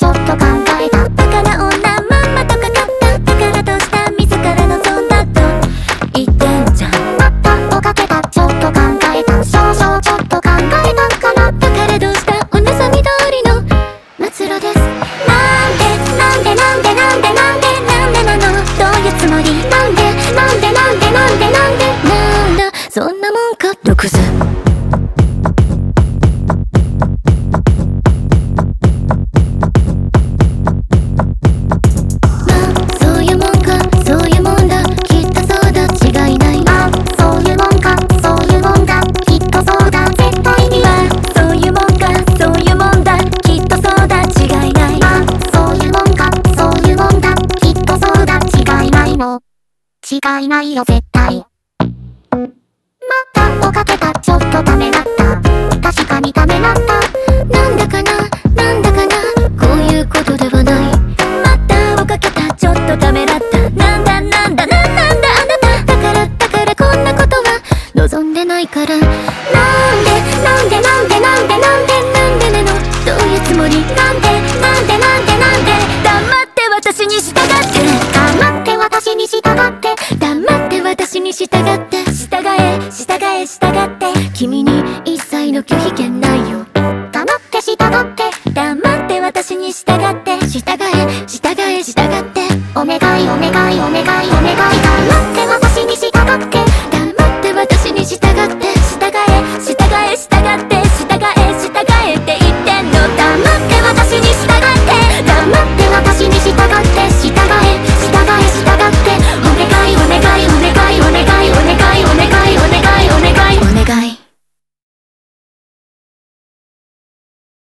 ちょっと考え違いないよ絶対。またをかけたちょっとためらった。確かにためらったなんだかな？なんだかな？こういうことではない。またをかけたちょっとためらった。なんだなんだなんなんだ？あなただからだからこんなことは望んでないから。なんでなんでなんでなんでなんでなんで？の拒否権ないよ。黙って従って。黙って私に従